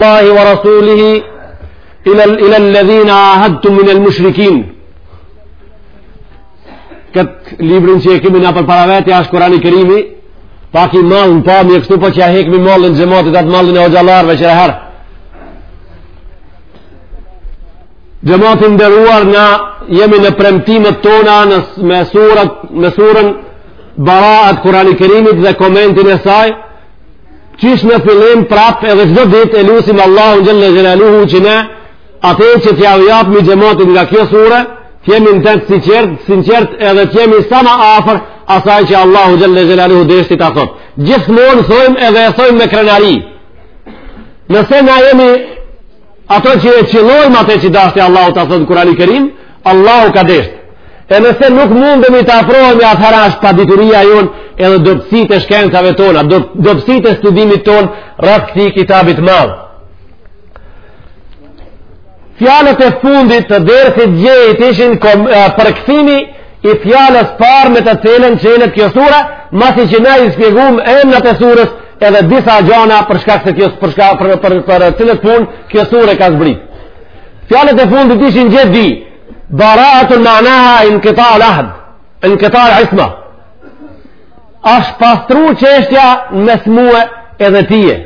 Allahi wa rasulihi ila ila alladhina ahadtum min almushrikin. Kët librin që e kemi na përpara vetes është Kurani Kerimi, pak i madh në pamje këtu po që t'ja hekmi mallin xhamatit atë mallin e hoxhallarëve qëherë. Xhemat i nderuar na jemi në premtimet tona në me suret me surën Baraat Kurani Kerimit dhe komentin e saj. Qysh në fillim prap edhe çdo ditë e lusim Allahun xhalla xhelaluhu që ne atë që t'ja japimi xhematit nga kjo sure, të jemi në tek sinqert, sinqert edhe të jemi sa më afër asaj që Allahu xhalla xhelaluhu deshti ta thotë. Gjithmonë thojmë edhe e thojmë me krenari. Nëse na jemi ato që e qëllojmë atë që dashti Allahu ta thotë në Kur'ani Kerim, Allahu ka dashtë. E nëse nuk mundemi të afrohemi atëhera është padituria jonë edhe dobsitë e shkencave tona, dobsitë e studimit tonë rreth këtij kitabi t'madh. Fjalët e fundit të dersit djeshit ishin kom, e, përkthimi i fjallës parë me të cilën quhet kjo sura, masi që na i spjegum emnat e surës edhe disa gjana për shkak se kjo për shkak për për për cilët punë kjo sure ka zbrit. Fjalët e fundit ishin dje di, Baraetun manaha inkita'l ahd, inkita'l isma. Ashtë pastru çështja në mes mue edhe tije.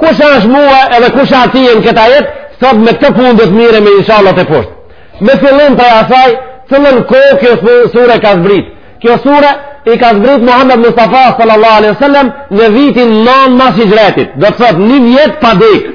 Kush është mue edhe kush është tije në kët ajet, sot me këtë punë do të miremi inshallah teposhtë. Me fillim prej asaj, cilën kohë kjo sure ka zbrit. Kjo sure i ka zbrit Muhammed Mustafa sallallahu alaihi sallam në vitin nan mas hixhretit. Do të thot një vjet pa dekë.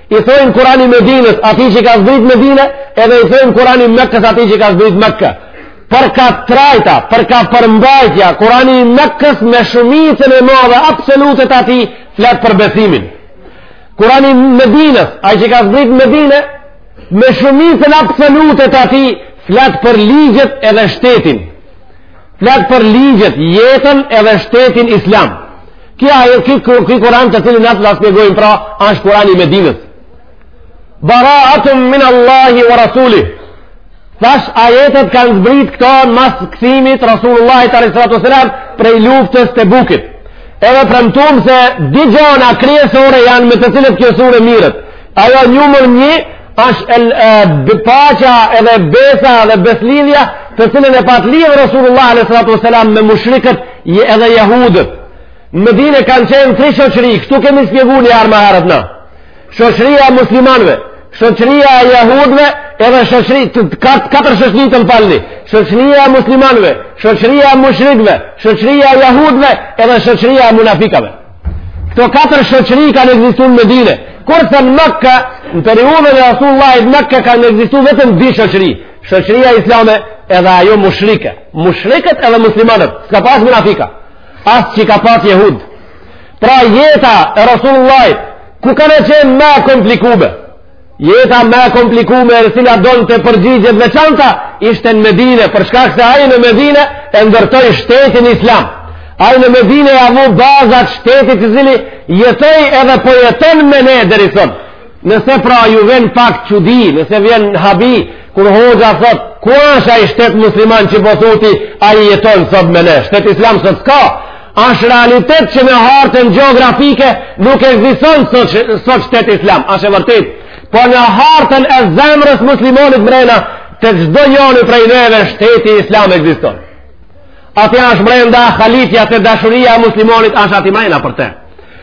I thojnë kurani Medinës, atij që ka zbrit Medine, edhe i thojnë kurani Mekës, atij që ka zbrit Mekë. Për ka trajta, për ka përmbajtja, kurani Mekës me shumicën e madhe, absolute t'atij, flet për besimin. Kurani Medinës, ai që ka zbrit Medine, me shumicën absolute t'atij, flet për ligjet edhe shtetin. Flet për ligjet, jetën edhe shtetin islam. Kjo ajo ky ky Kur'an të cilin na do ta shpjegojmë pra, është Kur'ani i Medinës. Bara'atun min Allahi wa rasulih. Thash ajetet kanë zbrit këto mas kthimit Rasulullahit alejhi salatu wesselam prej luftës Tebukit. Edhe premtum se dy gjana kryesore janë me të cilat kjo sure miret. Ajo numër një është el, e, paqja edhe besa dhe beslidhja të cilën e pat lidhë Rasulullah a.s. me mushrikët edhe jahudët. Në Medine kanë qenë tri shoqëri, kshtu kemi spjegu njiher ma herët na. Shoqëria muslimanve, shoqëria jahudve edhe shoqëri, të, të, kat, katër shoqëri, të më falni. Shoqëria muslimanve, shoqëria mushrikve, shoqëria jahudve edhe shoqëria munafikëve. Këto katër shoqëri kanë ekzistu në Medinë. Kurse në Mekka, në periudhën e Rasulullahit në Mekka kanë ekzistu vetëm dy shoqëri. Shoqëria islame edhe ajo mushrike. Mushrikët edhe muslimanët, s'ka pas munafika. As që ka pas jehud. Pra jeta e Rasulullahit ku ka qenë ma e komplikume. Jeta ma e komplikume e cila donte përgjigje të veçanta, ishte në Medine, për shkak se ai në Medine e ndërtoi shtetin islam. Ai në Medine ia vu bazat shtetit i cili jetoi edhe po jeton me ne deri sot. Nëse pra ju vjen pak çudi, nëse vjen habi, kur hoxha thotë, ku asht ai shtet musliman që po thu ti, ai jeton sot me ne, shteti islam sot s'ka, Ashtë realitet që në hartën geografike nuk ekziston sot shteti islam, ashtë e vërtetë. Po në hartën e zemrës muslimanit mrena, te çdo njoni prej neve shteti islam ekziston. Aty ashtë mrenda, halifja dhe dashuria e muslimanit, ashtë aty mrena për te.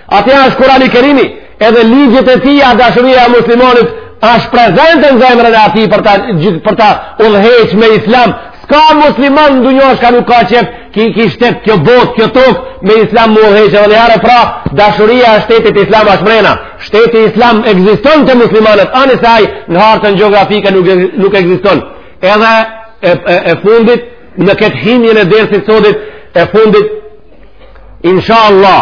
Aty ashtë Kurani Kerimi, edhe ligjet e tija, dashuria e muslimanit ashtë prezente në zemrën e atij për ta, për ta udhëheq me islam. S'ka musliman në dunja çka nuk ka qejf, ky, ky shtet, kjo botë, kjo tokë, me islam m'u udhëheq. Edhe njëherë pra, dashuria e shtetit islam ashtë mrena. Shteti islam ekziston te muslimanët, ani se ai në hartën geografike nuk, nuk ekziston. Edhe e, e, e fundit, në këtë hymjen e dersit sotit, e fundit Insha Allah,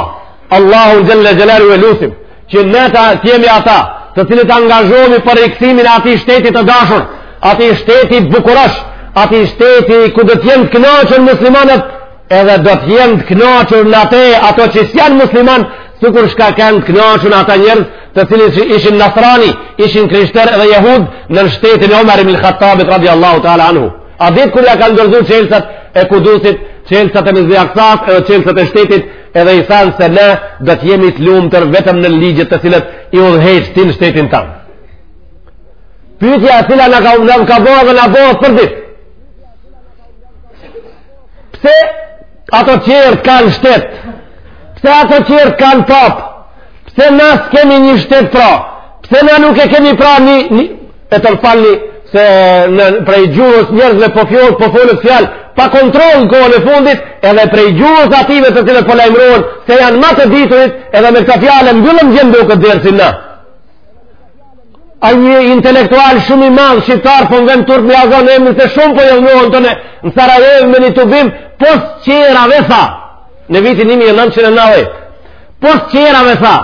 Allahun xhele xhelaluhu e lusim, që ne të jemi ata, të cilët angazhohemi për rikthimin e atij shteti të dashur, atij shteti bukurosh, atij shteti ku do të jenë të knaqur muslimanët, edhe do të jenë të knaqur në te, ata që s'janë musliman, sikur ç'kanë kenë të knaqun ata njerëz, të cilët ishin nasrani, ishin krishter edhe jehud, në shtetin e Omer ibnul-Hattabit, radiallahu ta'ala anhu. Atë ditë kur ia kanë dorëzu çelsat e Kudusit, çelsat e Mesxhidi Aksas edhe çelsat e shtetit edhe i thanë se ne do të jemi të lumtur vetëm në ligjet të cilat i udhëheq ti në shtetin tand. Pyetja e cila na ka, na ka bërë dhe na bën për ditë. Pse ata tjerët kanë shtet? Pse ata tjerët kanë papë? Pse na s'e kemi një shtet pra? Pse na nuk e kemi pra një, një, e të më falni se në prej gjuhës njerëzve po folet, po folen fjalë pa kontrol në kohën e fundit edhe prej gjuhës atyve të cilët po lajmërohen se janë ma të diturit edhe me këto fjalë e mbyllim gjendu këtë dersin në a një intelektual shumë i madhë shqiptar po më vjen turp me ia zon emnin se shumë po jëllëmohën të në në Sarajevë në një tubim pos tjerave tha në vitin 1990 pos tjerave tha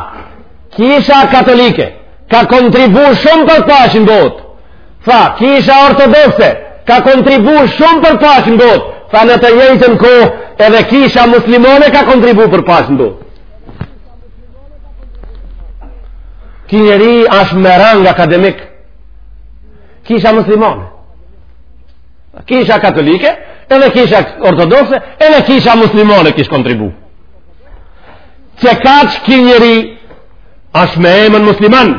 kisha katolike ka kontribu shumë për paqe në botë. Tha, kisha ortodokse, ka kontribu shumë për paqe në botë. Tha, në të njëjtën kohë, edhe kisha muslimane ka kontribu për paqe në botë. Ky njeri asht me rang akademik. Kisha muslimane. Kisha katolike, edhe kisha ortodokse, edhe kisha muslimane kish kontribu. Qe kaq ky njeri Asht me emën musliman,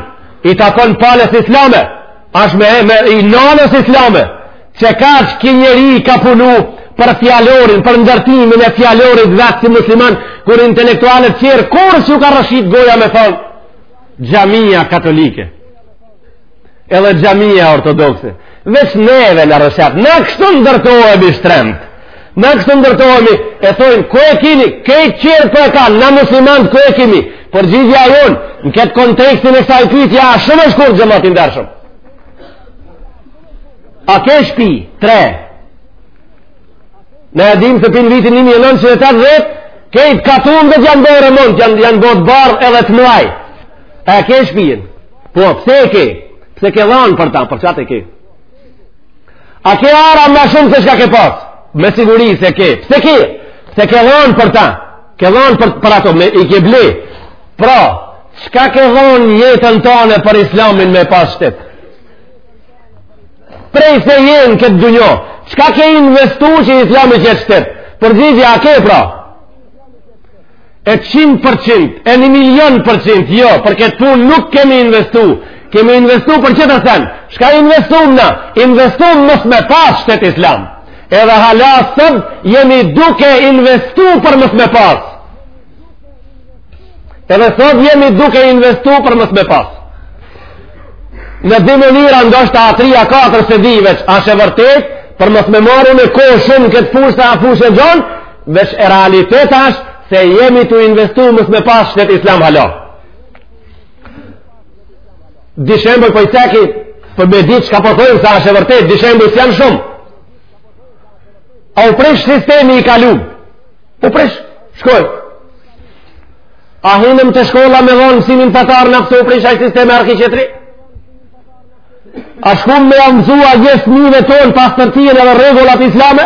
i takon palës islame, asht me emën i nanës islame, qe kaq ky njeri ka punu për fjalorin, për ndërtimin e fjalorit vet si musliman, kur intelektualët tjerë, kurrë s'ju ka rrëshqit goja me thanë, xhamia katolike. edhe xhamia ortodokse veç neve na rrëshqet na kështu ndërtohemi shtremt na kështu ndërtohemi e thojnë ku e kini kejt tjerët po e kanë muslimant ku e kimi përgjigjja jonë në këtë kontekstin e ksaj pytje a shumë e shkurt xhemat i ndershëm a ke shpi tre ne e dimë të pin vitin 1980 kejt katundet janë bo remont, janë bo t'bardh edhe t'mdhaj a ke shpijën Po, pse e ke? Pse ke dhanë për ta, për qatë e ke? A ke ara ma shumë se shka ke pas? Me siguri se ke. Pse ke? Pse ke dhanë për ta? Ke dhanë për, për ato, me, i ke ble. Pra, shka ke dhanë jetën tane për islamin me pas shtet? Prej se je në këtë dynjo, shka ke investu që islami t'jetë shtet? Përgjigje, a ke pra? E 100%, e 1 milion përqind, jo, për këtë punë nuk kemi investu. Kemi investu për tjetër sen. Shka investum na? Investum mos me pas shtet islam. Edhe hala sot, jemi duke investu për mos me pas. Edhe sot jemi duke investu për mos me pas. Në dy mënyra ndoshta 3-4 s'e di veç, asht e vërtetë, për mos me marrun kohë shumë këtë fushë se a fushë e gjonë, Veç realitet është se jemi tu investu mos me pas shtet islam hala. Dy shembuj po i ceki, për me ditë çka po thojnë po sa është e vërtetë, dy shembuj se janë shumë. A u prish sistemi i kalum? U prish, shkoi. A hinëm te shkolla me dhonë mësimin fetar na kur u prish ai sistemi erdh ky tjetri? A shkum me ua mësu fmive tonë pastërtinë edhe rregullat islame?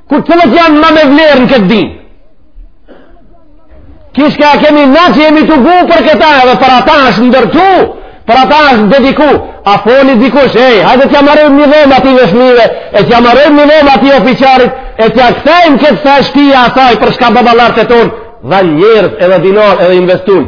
Kur cilat janë ma me vlerë në këtë din? Kishë ka kemi na që jemi të gu për këta edhe për ata është ndërtu, për ata është dediku. A foli dikush, ej, hajde t'ja marrim një dhomë atij dhe shmive, e t'ja marrim një dhomë atij ofiqarit, e t'ja kthejmë këtë çashtje asaj për shka baballarët tonë dhanë njerëz edhe dinarë edhe investun.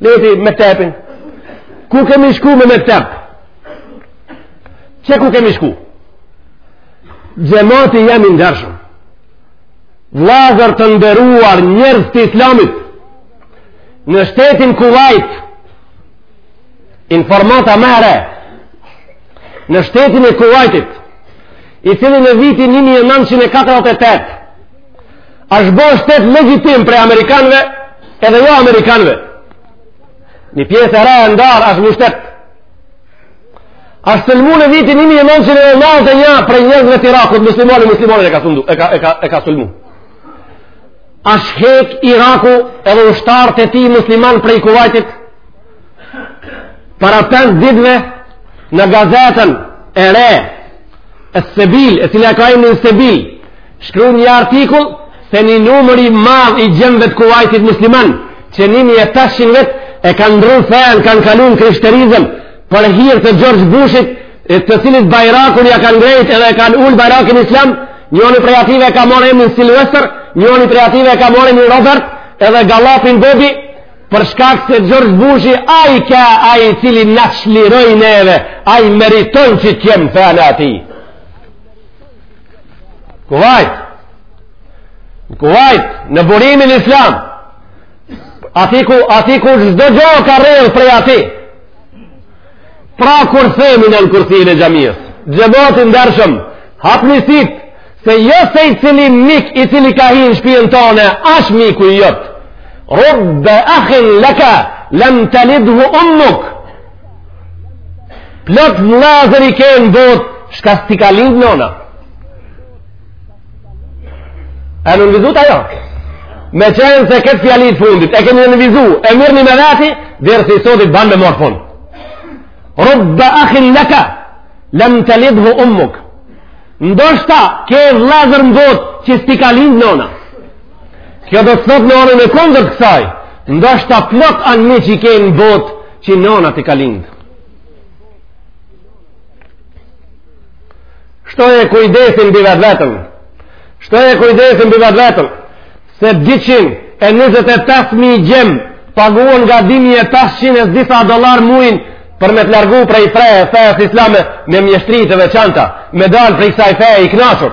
Leti mektepin. Ku kemi shku me mektep? Qe ku kemi shku? Xhemati jem i ndershëm. Vllazër të nderuar njerëz të islamit. Në shtetin Kuvajt, informata ma e re, në shtetin e Kuvajtit, i cili në vitin 1948, asht bo shtet legjitim prej Amerikanëve edhe jo Amerikanëve. Një pjesë e re e ndarë asht një shtet. Asht sulmu në vitin 1991 prej njerzve të Irakut, muslimani, muslimanin e ka sulmu. E ka, e ka, e ka sulmu. Asht hek Iraku edhe ushtarët e tij musliman prej Kuvajtit. Para 5 ditve në gazetën e re, Es-Sebil, e cila e ka emnin Sebil, Shkru një artikull se një numër i madh i gjemve të Kuvajtit musliman që 1.500 vet e kanë ndrru fenë, kanë kalu në krishterizëm për hir të George Bushit të cilit bajrakun ia kanë ngrejt edhe e kanë ul bajrakin islam njoni prej atyve e ka marrë emnin Silvester njoni prej atyve e ka marrë emnin Robert edhe Galapin Bobi për shkak se George Bushi ai ka ai i cili na çliroi neve ai meriton që t'jem fenë e atij Kuvajt. Në Kuvajt, në burimin islam. Aty ku, aty ku çdo gjo ka rrjedh prej aty. Pra kur themi në në kursin e xhamisë. Xhemat i ndershëm, hapni sytë, se jo secili mik i cili ka hi në shpijën tone, asht miku jot. Rubbe ahin leke, lem telidhu ummuk. Plot vllazër i ke në botë, çka s'ti ka lindë nona. E nënvizutë ajo? Meqenëse këtë fjali t'fundit, e kemi nënvizu, e mirrni me veti, dersi i sodit ban me marrë fund. Rubbe ahin leke, lem telidhu ummuk. Ndoshta, ke vllazër në botë, që s'ti ka lindë nona. Kjo do të thotë në anën e kundërt të kësaj, ndoshta plot anmiq i ke në botë që nana t'i ka lindë. Shtoje kujdesin mbi vetveten, shtoje kujdesin mbi vetveten, se 225.000 gjem paguhen nga 2.500 e disa dollar mujin për me të largu prej fre e fesë islame me mjeshtri të veçanta, me dalë prej kësaj feje i kënaqur.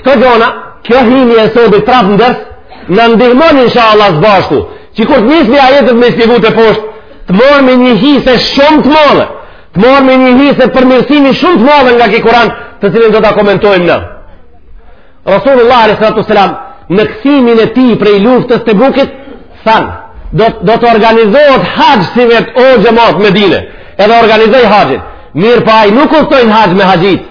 Këto gjona, kjo hymje e sodit prap në ders, na ndihmon inshallah së bashku, që kur të nisim ajetet me i shpjegu te poshtë, të marrmi një hise shumë të madhe, të marrmi një hise përmirësimi shumë të madhe nga ky Kuran, të cilin do ta komentojmë na. Rasulullah a.s. në kthimin e tij prej luftës Tebukit, thanë, do, do të organizohet haxh si vjet o xhemat Medine, edhe organizoi haxhin, mirëpo ai nuk u shkoi në haxh me haxhitë,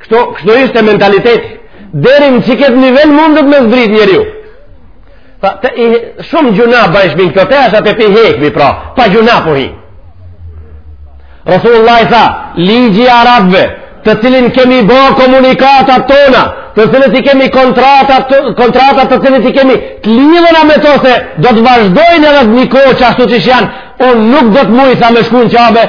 Kështu, kështu ishte mentaliteti. Deri në qikët nivel mundet me zbrit njeriu. Ta, ta, i, shumë gjyna bajshmi në këto tesha, po i hekmi pra, pa gjyna po hi. Rasulullah i tha, ligji arabve, të cilin kemi bo komunikatat tona, të cilin i kemi kontratat, kontratat të cilin i kemi të lidhëna me to se do të vazhdojnë edhe një kohë qashtu qysh janë, unë nuk do të muj, tha, me shku në Qabe,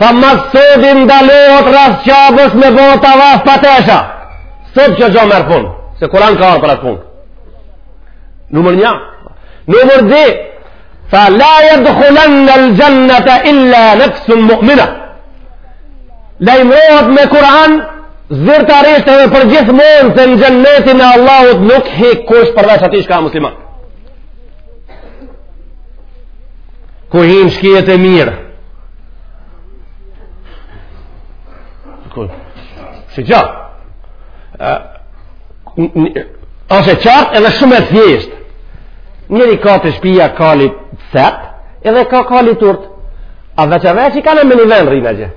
Tha mas sodi ndalohet rreth Qabës me bo tavaf pa tesha. Sot kjo merr fun, se Kuran ka ardh për atë punë. Numër një. Numër dy, fa la jedhulanne el-xhennete illa nefsun mu'mina. Lajmërohet me Kuran, zyrtarisht edhe përgjithmonë se në xhennetin e Allahut nuk hi kush përveç atij çka musliman. Ku hinë shkijet e mirë? Ku? Si? Asht e qartë edhe shumë e thjeshtë. Njëri ka të shpija kalin e sert, edhe ka kalin e urt. A veç a veç i ka a në ni ven rrinë gjith.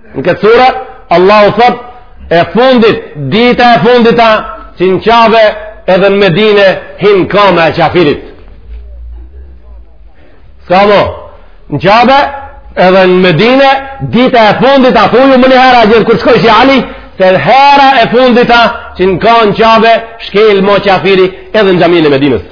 Në këtë sura, Allahu thot, e fundit, dita e fundit a, që në Qabe edhe në Medine, hin kama e qafirit. S'ka mo, në Qabe edhe në Medine, dita e fundit, a thuju menjëherë haxhive, kur shkojsh, Ali, se hera e fundit a, që në Qa në Qabe, shkel mo qafiri, edhe në xhaminë e Medinës.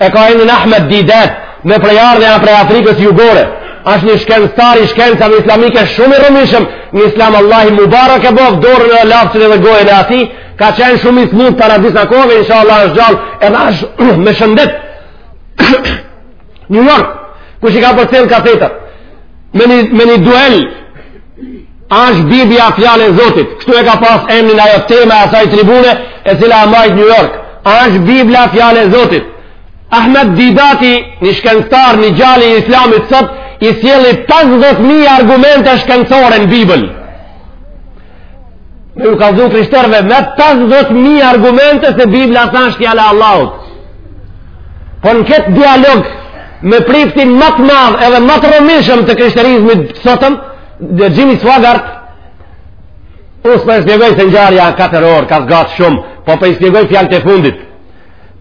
E ka emrin Ahmed Didat, me prejardhje a prej Afrikës jugore. Ashtë një shkencëtar i shkencave islamike shumë i rëndsishëm në islam, Allahu mubarek e boftë dorën, lapsin dhe gojën e atij, ka qenë shumë i smut para disa kohve, inshallah është gjallë, edhe ashtë me shëndet. New York, kush i ka përcjell kasetat. me një, me një duel asht Bibla fjalë e Zotit kështu e ka pas emnin ajo tema e asaj tribune e cila a mbajt New York asht Bibla fjalë e Zotit Ahmed Didati një shkenctar një gjallë i islamit sot i sjelli 50.000 argumente shkencore në Bibël Me ju kallxu krishterve me 50.000 argumente se Biblia s'është fjalë e Allahut. Po në këtë dialog me priftin ma të madh edhe ma të rëndësishëm të krishterizmit të sotëm, me Jimmy Swaggart, unë s'po e spjegoj se ngjarja 4 orë, ka zgatë shumë, po po i spjegoj fjalët e fundit,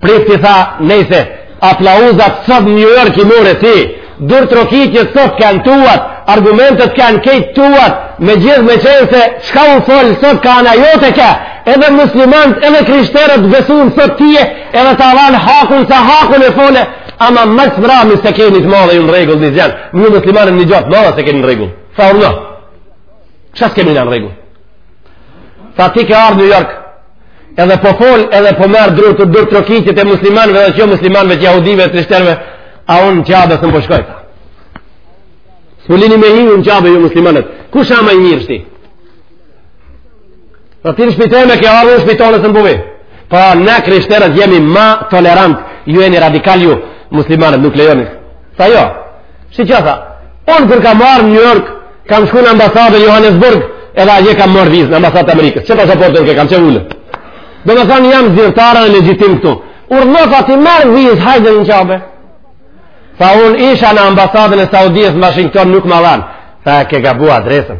Prifti tha, nejse, aplauzat sot n'New York i more ti, duartrokitjet sot kanë tuat, argumentet kanë kejt tuat, me gjithë me qenë se çka u fol sot ka ana jote ka, edhe muslimant, edhe krishterët besun sot tije, edhe ta dhanë hakun se hakun e fole, ama ma s'mrami s'e keni të madhe ju në rregull një gjanë, ju muslimanë një gja të madhe s'e keni në rregull, tha urdhno, ça s'kemi në rregull? Tha ti ke ardhë New York, edhe po fol edhe po merr duart duartrokitjet e muslimanve edhe t'jomuslimanve t'jahudive e krishterve a unë në Qabe s'mun po shkoj tha po s'më lini me hinë në Qabe ju muslimanet kush â ma i mirë shti dhe ti në shpi teme ke ardh unë shpi tonde s'mun po vi tha po, ne krishterët jemi ma tolerant ju jeni radikal ju muslimanet nuk lejoni tha jo Shiqo tha, unë kur kam ardh New York, kam shku në ambasadë në Johannesburg, edhe atje kam marrë vizë në ambasadë të Amerikës. Qe pasaportën ke kam qe vulën. Do me thonë jam zyrtar e legjitim këtu. Urdhno tha ti merr vizë, hajde në Qabe. Tha unë isha në ambasadën e Saudijës në Washington nuk ma dhanë. Tha ke gabu adresën.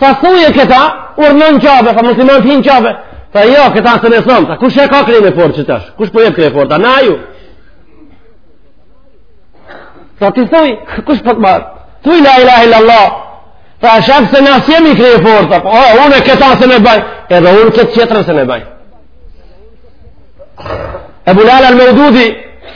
Tha thuje këta, urdhno n'Qabe, tha musliman të hin n'Qabe. Tha jo, këta s'mun e thom, tha kush e ka kryen e fortë tash, kush po jet kryefortë, tha na a ju. Tha ti thuj, kush po të marë, thuj la ilahe illallah, tha sheh se na s'jemi kryefortë, tha po, unë këta s'mun e baj, edhe unë këtë tjetrën s'mun e baj. Ebul Ala al Maududi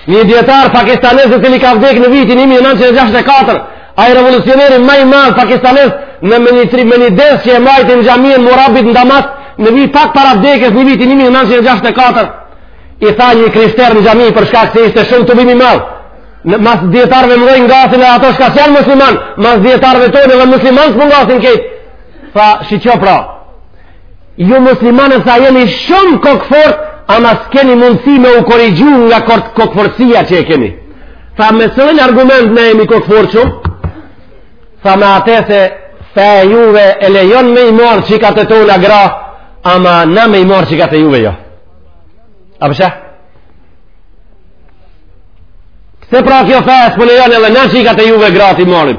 një dijetar pakistanez i cili ka vdek në vitin 1964 ai revolucioneri ma i madh pakistanez në me një, tri, me një ders që e majti në xhaminë Murabit në Damask në vit pak para vdekjes në vitin 1964 i tha një krishter në xhami për shkak se ishte shumë tubim i madh e mas dijetarve t'mëdhenj ngasin e ato shka s'janë musliman mas dijetarve tonë edhe musliman s'po ngasin kejt tha shiqo pra Ju muslimanët tha jeni shumë kokëfort, ama s'keni mundësi me u korrigju nga kort kokëfortësia që e keni. Tha me cilin argument na jemi kokëfort shumë, tha me ate se feja juve e lejon me i marrë çikat tona gra, ama na me i marrë çikat e juve jo. A po sheh? Pse pra kjo fe s'po lejon edhe na çikat e juve gra t'i marrim.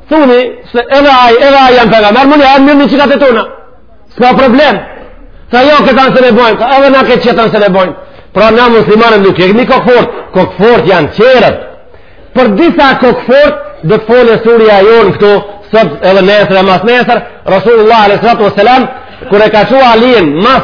Thuni, se edhe ai, edhe ai janë pejgamer, manej na i merrni çikat e tona. S'ka problem. Tha jo këtan s'un e bojmë, tha edhe na këtë qetan s'un e bojmë. Pra na muslimanët nuk jemi kokëfort, kokëfort janë tjerët. Për disa kokëfort do të folë surja jonë këtu, sot edhe nesër e mas nesër, Rasulullah a.s. kur e ka çu Alijen mas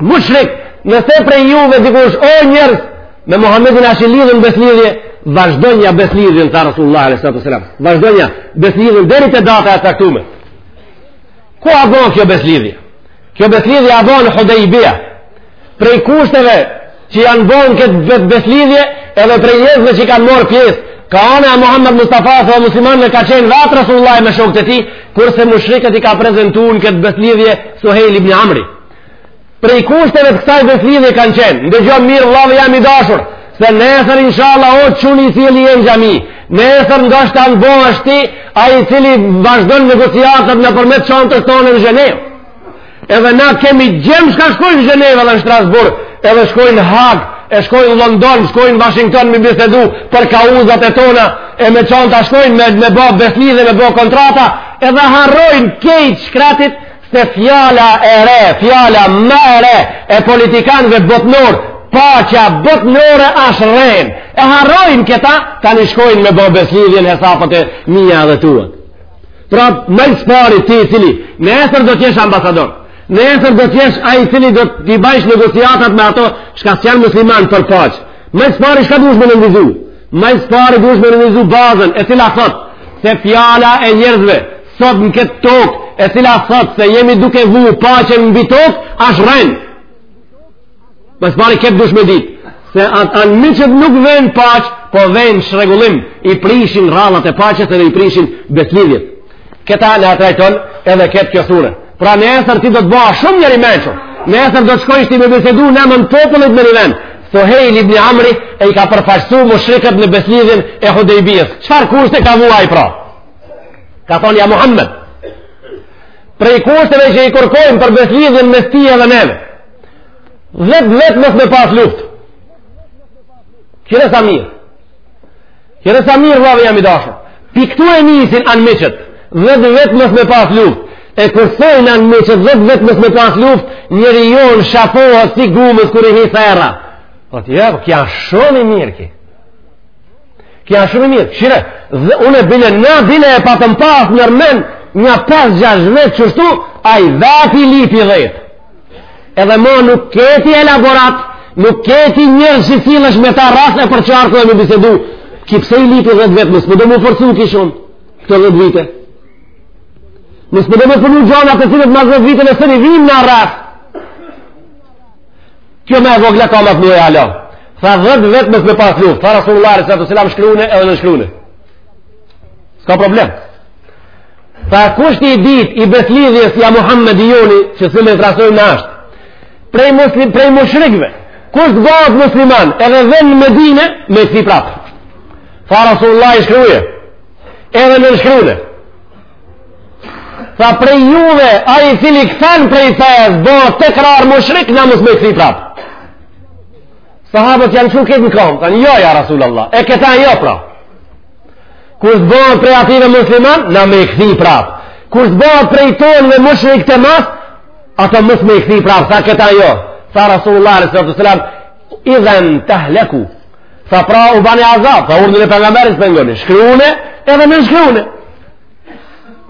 Mushrik, nëse prej juve dikush o njerëz me Muhammedin asht i lidhun beslidhje, vazhdonja beslidhjen, tha Rasulullah a.s. Vazhdonja beslidhjen deri të data e caktume. Ku a bon kjo beslidhje? Kjo beslidhje a bon n'Hudejbije. Prej kushteve që janë bon n'këtë beslidhje edhe prej njerëzve që kanë morë pjesë, ka ana e Muhammed Mustafasë, muslimanëve ka qenë vetë Rasulullah me shokët e tij, kurse mushrikët i ka prezentu në këtë beslidhje Suhejl ibn Amri. Prej kushteve të kësaj beslidhje kanë qenë, ndëgjom mirë vllavi jem i dashur, se nesër inshallah o çuni i cili je në xhami, nesër ndoshta a bohesh ti ai i cili vazhdon negociatat nëpërmjet çantës tonë në Gjenevë. Edhe na kemi djem shka shkojnë në Gjenevë edhe në Strasburg, edhe shkojnë në Hagë, e shkojnë në London, shkojnë në Washington me bisedu për kauzat e tona, e me çanta shkojnë me, me bo beslidhje, me bo kontrata, edhe harrojnë kejt t'shkretit, Se fjala e re, fjala ma e re e politikanëve botnor, paqja botnore ashtë rrenë. E harrojnë këta, tani shkojnë me bë beslidhjen n'hesapet e mia edhe tuat. Pra, më së pari ti i cili nesër do të jesh ambasador. Nesër do të jesh ai i cili do t'i bajsh negociatat me ato shka s'janë muslimanë për paqe. Më së pari shka dush me nënvizu? Më së pari dush me nënvizu bazën e cila thotë se fjala e njerëzve Sot në këtë tokë, e cila thotë se jemi duke vu paqen mbi tokë, ashtë rrenë. Më së pari këtë dush me ditë, se ata anmiqtë nuk venë paqe, po venë shrregullim, i prishin rregullat e paqes edhe i prishin beslidhjet. Këta na e trajton edhe këtu kjo sure. Pra nesër ti do të bahesh shumë njeri i mençur. Nesër do të shkojsh ti me bisedu n'emën t'popullit në Gjenevë. Suhejl ibni Amri i ka përfaqësu mushrikët në beslidhjen e Hudejbijes. Çfarë kushte ka vu ai pra? Ka thonë ja Muhammed, prej kushteve që i kërkojmë për beslidhjen mes teje dhe neve, dhet vjet mos me pas luftë. Kqyre sa mirë. Kqyre sa mirë, vllavi jem i dashur. Pi këtu e nisin anmiqtë, dhet vjet mos me pas luftë. E kur thojnë anmiqtë, dhet vjet mos me pas luftë, njeri jonë shpohet si gumës kur i hi therra. Po t'i e, po kja shumë i mirë ke. Kjo shumë e mirë, shire, dhe unë e bile na bile e patëm pas nërmen nja 5-6 vjet qështu, ai vetë i lypi dhjetë. Edhe mo nuk qiti elaborat, nuk qiti njerëz që silleshin me ta rreth e përqark e me bisedu. Ky pse i lypi dhjetë vjet, mos po do m'u forcu ky shumë, këto dhjetë vite. Mos po do me punu gjona të cilat mas dhjetë vite në sëri vim në rrasë. Kjo ma e vogla ka më të mërë e Tha dhjetë vjet mos me pas luftë, tha Rasulullahi alejhi salatu selam shkrune edhe nënshkrune. S'ka problem. Tha kushti i dytë i besëlidhjes ja Muhammed i joni që së me trasojnë asht, prej, muslim, prej mushrikve, kush të bëhet musliman edhe vjen Medine me kthy prapë. Tha Rasulullahi shkruje edhe nënshkrune. Tha prej juve, ai i cili kthen prej fejës, bëhet tekrar mushrik na mos me kthy prapë. Sahabët janë çu krejt në kamë, thanë jo, ja Rasul Allah, e këta jo pra. Kur të bëhen prej atyve musliman, na me i kthy prapë. Kur të bëhen prej tonëve mushrikë te mas, ato mos me i kthy prapë, tha këta jo. Tha Rasul Allah, alejhi salatu selam, idhen tehleku. Tha pra u bani azab, tha urdhnin e pejgamberit s'pe ngoni, shkrune edhe nënshkrune.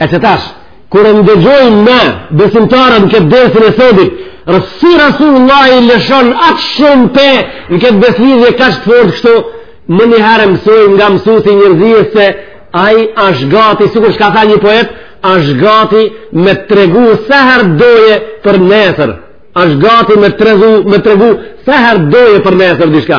E qetash, kur e ndëgjojmë ne besimtarët në këtë dersin e sodit, se si Rasulullahi lëshon aq shumë pe në këtë besëlidhje kaq të fortë kështu, menjëherë mësojmë nga mësusi i njerëzisë se ai është gati, sikur çka tha një poet, është gati me të tregu se her doje për nesër. është gati me të tregu, me të tregu se her doje për nesër, diçka.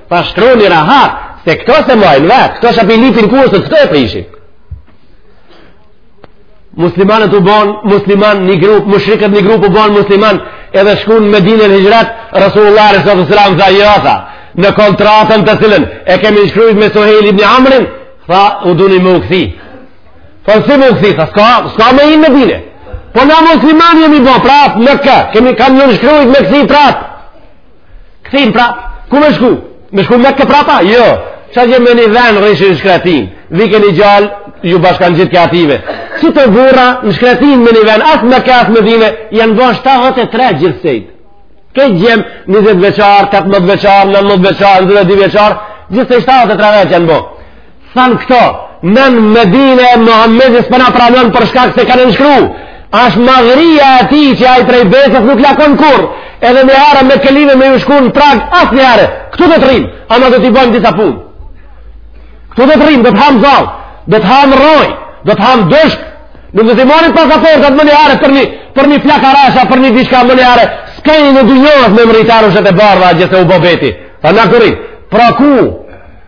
Tha shkruni rahat, se këto s'e mojnë vetë, këto çka po i lypin kuës të të të prishin. Muslimanët u bon, musliman një grupë, mushrikët një grupë u bon musliman, edhe shkun Medine në hixhret, Rasulullah alejhi salatu selam tha jo, tha, në kontratën të cilën e kemi shkrujt me Suhejl ibn Amrin, tha, ju duni me u kthy. Tha, si me u kthy, tha, s'ka, s'ka me hi në Medine. Po na musliman jemi bo prapë, Mekë, kemi kam nënshkrujt me kthy prapë. Kthim prap, ku me shku? Me shku Mekë prapa? Jo. Ça gjejnë me një ven rrishin në shkretinë? Vike një djalë, ju bashkangjitke atyve. Si do burra në shkretinë me një ven, as Mekë as Medine, janë bo 73 gjithsejt. Krejt djem 20 vjeçarë, 18 vjeçarë, 19 vjeçarë, 22 vjeçarë, gjithsejt 73 vetë janë bo. Thanë këta, në Medine Muhammedi s'po na pranon për shkak se kanë nënshkru. Ashtë madhëria e tij që ai prej besës nuk lakon kurrë, edhe një herë me qëllime me ju shku në prag, asnjëherë, këtu do të rrimë, ama do t'i bojmë disa punë. Këtu do të rrimë, do të hamë zall, do të hamë rojë, do të hamë dushk, nuk do t'i marrim pasaportat menjëherë për një, për një plaka rasha, për një diçka menjëherë, s'ka një në dy njërës me mëritarë u shetë e barë dhe a gjithë e u bobeti. Tha në këri, pra ku,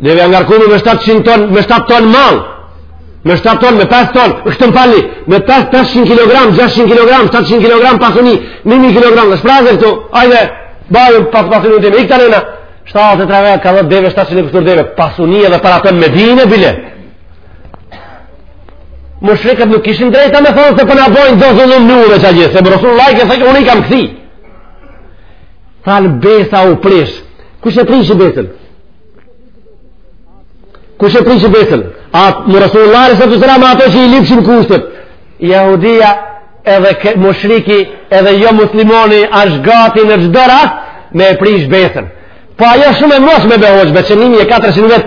Deve ngarkume me 700 ton, me 7 ton mall, me 7 ton, me 5 ton, me këtë mpalli, me 5, 500 kg, 600 kg, 700 kg, pasuni, 1000 kg, dhe shpraze këtu, hajde, bajëm, pas pasuni të teme, ikta nëna, 73 vja, ka deve, 700 kg, deve, pasuni edhe para ton Medine, bile. Mushrikët nuk kishin drejtë me thonë se po na bojnë do zullum në rregull që gjithë, se me Resulullahin, se unë i kam këthi. Tha besa u prish, kush e prishi besën? Kush e prishi besën? A me Rasulullah sallallahu alaihi wasallam ato që i lipshin kushtet? Jehudia edhe mushriki edhe jomuslimani është gati në çdo rast me e prish besën. Po ajo shumë e mos me behoq, be që 1400 vet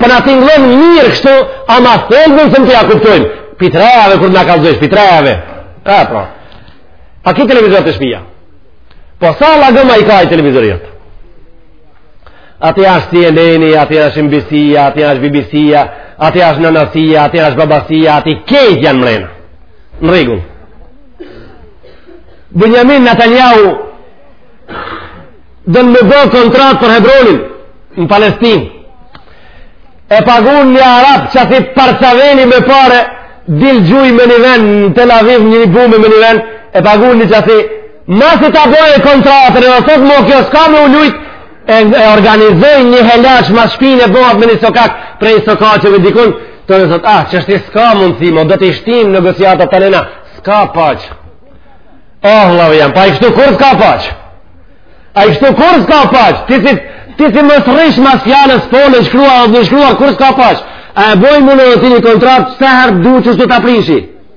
po na tingëllon mirë kështu, ama thellë s'po ia kuptojmë. Fitrave kur na kallëzojsh fitrave. A po. A ki televizor te shpia? Po sa lajme i ke te televizori? Aty ashtë CNN-i, aty ashtë NBC-ja, aty ashtë BBC-ja, aty ashtë nanasia, aty ashtë babasia, aty krejt janë mrena. Në rregull. Benjamin Netanjahu don me bo kontratë për Hebronin në Palestinë. E pagun një arab qasi farë Çaveni me pare, dil gjuj në një ven, në Tel Aviv një një bombë në një ven, e pagun një qasi Nëse ta bëjë kontratën e thotë mo kjo s'ka me u lujt e, e organizojnë një telash ma shpinë e bëhet në një sokak prej sokaqeve dikun, thotë, ah, qështu s'ka mundësi mo, do t'i shtim në gësjata të nëna, s'ka paqe. Oh, lau jam, pa kështu kurrë s'ka paqe? Ai kështu kurrë s'ka paqe? Ti si, ti si më sërish ma fjalë s'po nënshkruan, o nënshkruan, kurrë s'ka paqe? A e bojmë unë dhe ti një kontratë, sa herë du qështu ta prishi?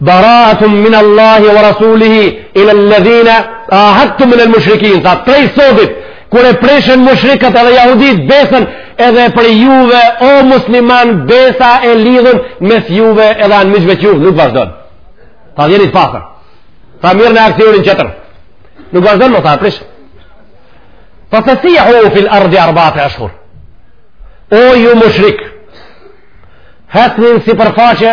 Bara'atun min Allahi wa Rasulihi ila alladhina ahadtum min al-mushrikin. Tha prej sodit kur e prishën mushrikët edhe jahudit besën edhe për juve o musliman besa e lidhun mes juve edhe anmiqve të juve nuk vazhdon. Ta dini të pastër. Tha merrni aksionin tjetër. Nuk vazhdon mo, tha e prishën. Fasihu fil ardi arba'ata ashhur. O ju mushrik. Ecni sipërfaqe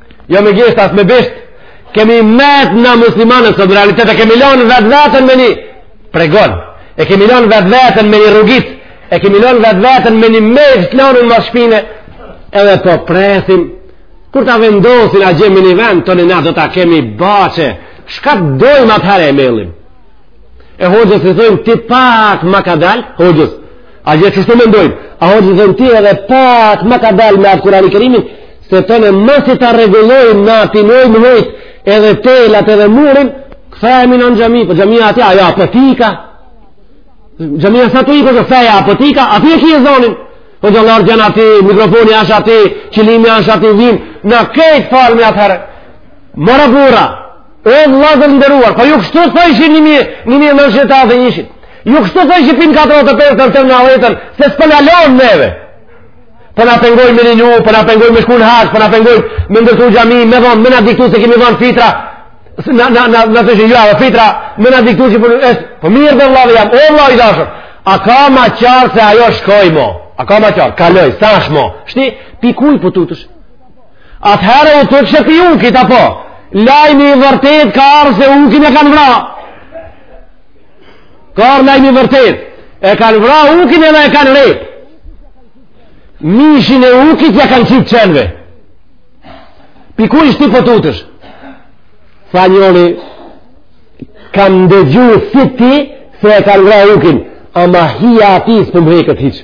jo me gjesht as me bisht kemi met na muslimanët sot në realitet e kemi lanë vetveten me një pregon e kemi lanë vetveten me një rrugicë e kemi lanë vetveten me një mejtë të lanun mas shpine edhe po presim kur ta vendosin atë xhami në vend tonin na do ta kemi bahçe shka të dojmë atëherë e melim e hoxhës t'i thojmë ti pak ma kadal hoxhë A gjë kështu mendojmë, a hoxhës i thonë ti edhe pak ma kadalë me atë Kurani Kerimin, se të në masi ta rregullojnë në atinojnë në hojtë edhe telat edhe murin, kthehemi na n'xhami, po xhamia aty, ajo apotika, xhamia sa të i për këthe e apotika, aty e ki ezanin, hoxhallarë gjen aty, mikrofoni asht aty, qilimi asht aty, vim na krejt falemi atëherë, more burra, O vlla i nderuar, po ju kështu të ishin një mijë, një mijë nërshë të adhe njëshin. Ju kështu të ishin pin 45 të tërë në aletën, se s'po na lanë neve. Po na pengojnë me një, po na pengojnë me shku në haxh, po na pengojnë me ndërtu xhami, me dhonë, me na diktu se kemi dhonë fitra, në në në në të shëgjua dhe fitra, me na diktu që po në esë, po mirë be vllavi jem, o vlla i dashur, a ka ma qarë se ajo shkoi mo, a ka ma qarë, kaloi, s'asht mo, shti, pi kujt po tutesh, Atëherë u tutshe pi ukit, apo? Lajmi i vërtet ka ardh se ukin e kanë vra. Ka ardh lajmi i vërtet. E kanë vra ukin edhe e kanë rjep. Mishin e ukit ja kanë qitë qenve. Pi kujt shti po tutesh. Po tha njëri, kam ndëgju si ti se e kanë vra ukin. Ama hija atij s'po m'heket hiç.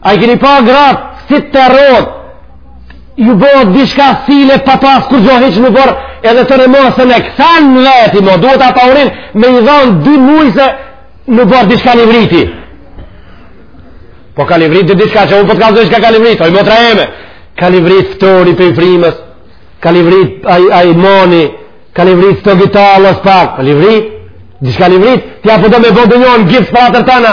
A i keni pa gratë, si terrohet, ju bëhet dishka sile, pa pas kurgjo hiç m'u bo, edhe të rëmosën e kthen në veti, mo, duhet ata urin, me i dhonë dy mujë se m'u bo dishka livriti. Po ka livrit dhe dishka që unë po të kallëzoj çka livrit, oj motra jeme, ka livrit stori prej frymës, ka livrit a i moni, ka livrit të gitalës pak, ka livrit, dishka livrit, ti a po do me bëndë njën, gjithë së patër tëna,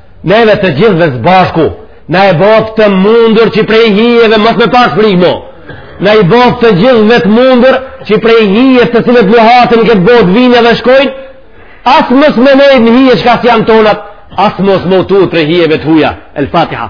Neve të gjithëve s'bashku, na e bëftë të mundur që prej hijeve mos me pasë frikë mo. Na i bëftë të gjithëve të mundur që prej hijeve të cilat luhaten n'këtë botë vijnë edhe shkojnë, as mos me nejt n'hije çka s'janë tonat, as mos me u tutë prej hijeve të huja. El Fatiha.